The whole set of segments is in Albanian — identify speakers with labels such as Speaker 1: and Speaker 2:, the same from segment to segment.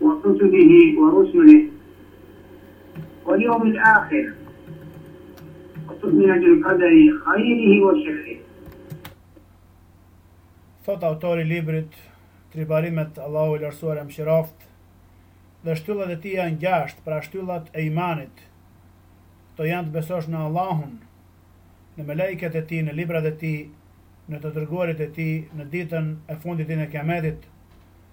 Speaker 1: Wakutubihi wa rusulih wal yawmil akhir wa tu'mina bil qadari khairihi wa sherrihi.
Speaker 2: Thotë autori i librit, Triparimet, Allahu i Lartësuar e mëshiroftë, dhe shtyllat e tij janë gjashtë, pra shtyllat e imanit. Këto janë të besosh në Allahun, në melejket e Tij, në librat e Tij, në të dërguarit e Tij, në Ditën e Fundit, Ditën e Kiametit,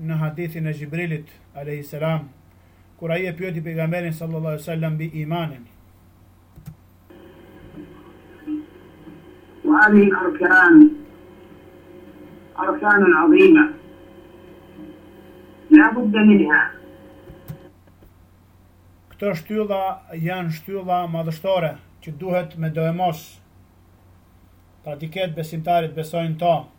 Speaker 2: në hadithin e Xhibrilit, alejhi selam, kur ai e pyeti Pejgamberin, sallallahu alejhi ve sellem, mbi imanin.
Speaker 1: Wa hadhihil arkan, arkan azima, la budda minha.
Speaker 2: Këto shtylla janë shtylla madhështore, që duhet medoemos. Pra t'i ketë besimtari t'i besojë
Speaker 1: ato,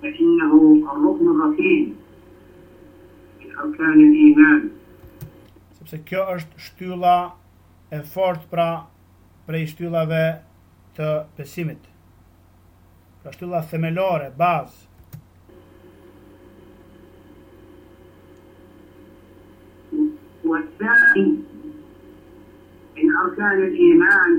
Speaker 1: Feinnehu arruknu rrekin min arkanil iman.
Speaker 2: Sepse kjo është shtylla e fortë pra, prej shtyllave të besimit. Pra shtylla themelore, bazë.
Speaker 1: Wa thani min arkanil
Speaker 2: iman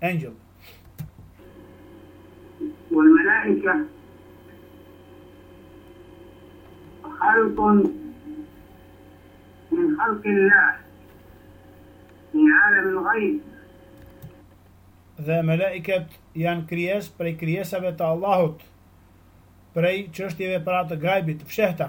Speaker 2: Engjëll. Wal malaika khalqun min khalqillah min alam al ghayb. Dhe melaiket janë krijesë prej krijesave të Allahut, prej çështjeve pra të gajbit, të fshehta.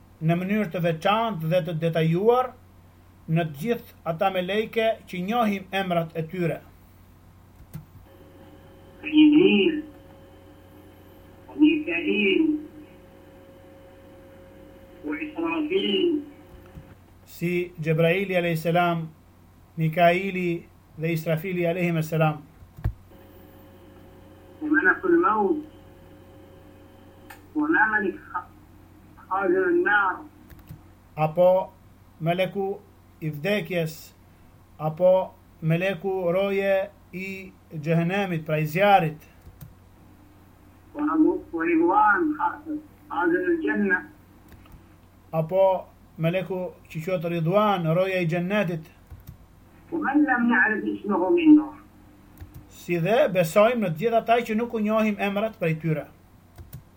Speaker 2: në mënyrë të veçantë dhe të detajuar në të gjithë ata melejke që njohim emrat e tyre.
Speaker 1: Ka Xhibril, wa Mika'il, wa Israfil.
Speaker 2: Si Xhebraili alejhi selam, Mika'ili dhe Israfili alejhim
Speaker 1: selam. Wa Malakul Maut, wa Malik Alënar.
Speaker 2: Apo meleku i vdekjes apo meleku roje i xhehenemit pra i zjarrit.
Speaker 1: Wa Ridwan khazinul xhennah.
Speaker 2: Apo meleku që quhet Ridwan roje i xhennetit.
Speaker 1: Wamen lem na'rif ismehu minhum.
Speaker 2: Si dhe besojmë në të gjithë ata që nuk u njohim emrat prej tyre.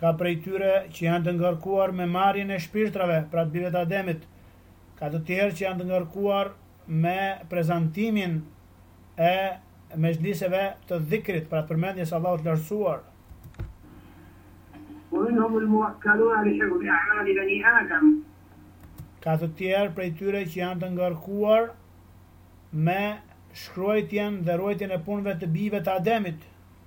Speaker 2: Ka prej tyre që janë të ngarkuar me marrjen e shpirtrave, pra të bijve të Ademit. Ka të tjerë që janë të ngarkuar me prezantimin e mexhliseve të dhikrit, pra të përmendjes së Allahut të Lartësuar. Ka të tjerë prej tyre që janë të ngarkuar me shkruajtjen dhe ruajtjen e punëve të bijve të Ademit.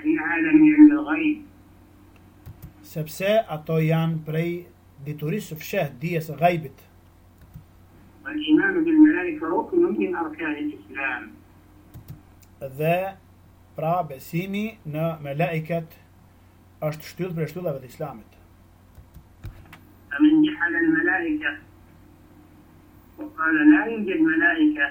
Speaker 1: Fi alem el ghaib.
Speaker 2: Sepse ato janë prej diturisë së fshehtë, dijes së ghaibit.
Speaker 1: Wal imanu bil melaike ruknun min arkanil islam.
Speaker 2: Dhe pra besimi në melaiket është shtyllë prej shtyllave të Islamit. Famen jahada al melaike wa qala la yujad melaike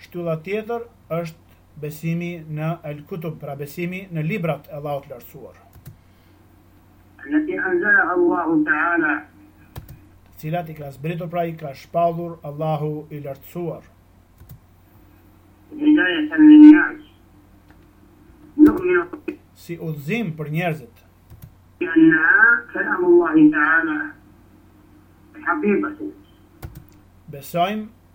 Speaker 2: Shtylla tjetër është besimi në El-Kutub, pra besimi në librat e Allahut të Lartësuar.
Speaker 1: Elleti anzalaha Allahu Teala.
Speaker 2: Të cilat i ka zbritur, pra i ka shpallur Allahu i Lartësuar.
Speaker 1: Hidayatan lin-nas. Nu'minu.
Speaker 2: Si udhëzim për njerëzit.
Speaker 1: Bi annaha kalamullahi Teala. Haqiqatan.
Speaker 2: Besojmë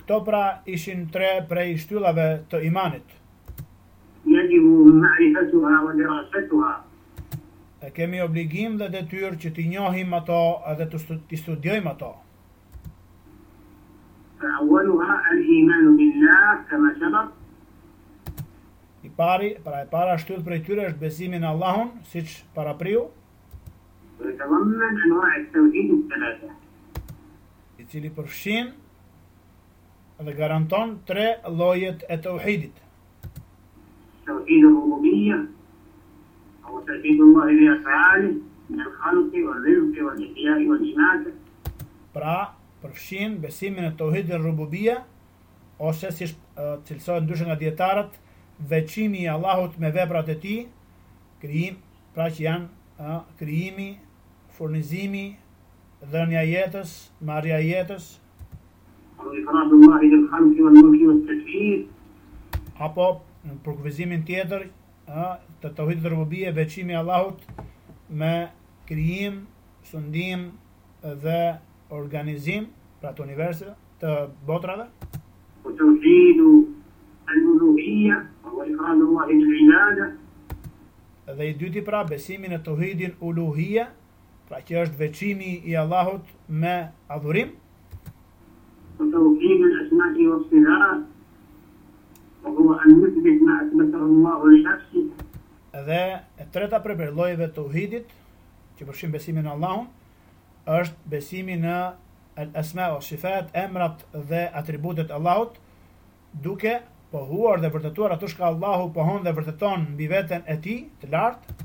Speaker 2: Këto pra ishin tre prej shtyllave të imanit. E kemi obligim dhe detyrë që t'i njohim ato dhe t'i studiojmë ato. I pari, pra e para shtyllë prej tyre është besimi në Allahun, siç parapriu. i cili përfshin dhe garanton tre llojet e tauhidit. Pra, përfshin besimin në tauhid el-rububia, ose siç cilësohet ndryshe nga dijetarët, veçimi i Allahut me veprat e tij, krijim, pra që janë krijimi, furnizimi, dhënia e jetës, marrja e jetës. Apo, në përkufizimin tjetër të Tauhidit Rububie, veçimi i Allahut me krijim, sundim dhe organizim, pra të universit, të botrave. dhe i dyti pra besimi në Tauhidin Uluhije, pra që është veçimi i Allahut me adhurim,
Speaker 1: Wa tawhid al asma'i was sifat, wa huwa an nuthbit ma athbathahu Allahu li nafsihi,
Speaker 2: Dhe e treta prej llojeve të Tauhidit, që përfshin besimin në Allahun, është besimi në al asma' was sifat, emrat dhe atributet e Allahut, duke pohuar dhe vërtetuar ato çka Allahu pohon dhe vërteton mbi veten e Tij të Lartë,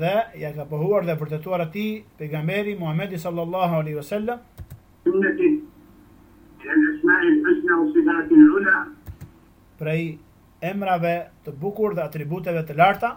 Speaker 2: dhe ia ka pohuar dhe vërtetuar atij Pejgamberi Muhamedi sallallahu alaihi wasallam, prej emrave të bukur dhe atributeve të larta,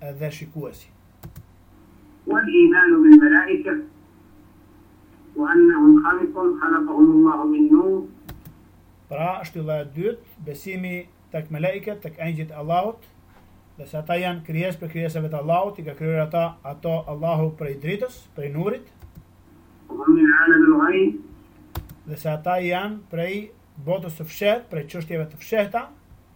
Speaker 2: dhe
Speaker 1: shikuesi. Wal imanu
Speaker 2: bil malaike wa annahum khalqun khalaqahum Allahu min nur. Pra, shtylla e dytë, besimi tek melaiket, tek engjëjt e Allahut, dhe se ata janë krijesa prej krijesave të Allahut, i ka krijuar ata ato Allahu prej dritës, prej nurit.
Speaker 1: Hum min alam al ghaib.
Speaker 2: Dhe se ata janë prej botës së fshehtë, prej çështjeve të fshehta,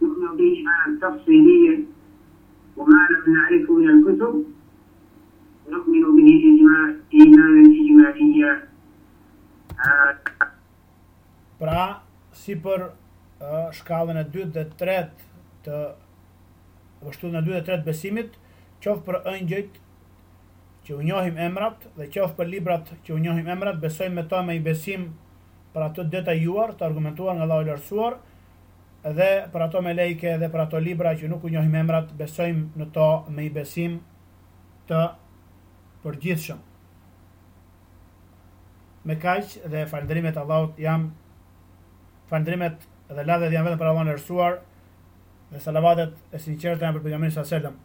Speaker 1: Nu'minu bihi imanen tafsilijen ue ma lem na'rifu minel kutub, nu'minu bihi ijma imanen ixhmalijen.
Speaker 2: Pra, si për shkallën e dytë dhe tretë të, për shtyllën e dytë dhe tretë besimit, qoftë për engjëjt që u njohim emrat dhe qoftë për librat që u njohim emrat, besojmë me to me një besim për ato të detajuar, të argumentuar nga Allahu i Lartësuar, dhe për ato melaike dhe për ato libra që nuk u njohim emrat, besojmë në to me i besim të përgjithshëm. Me kaq dhe falënderimet Allahut jam falënderimet dhe lavdet janë vetëm për Allahun e Lartësuar dhe salavatet e sinqerta janë për pejgamberin sallallahu alajhi wasallam.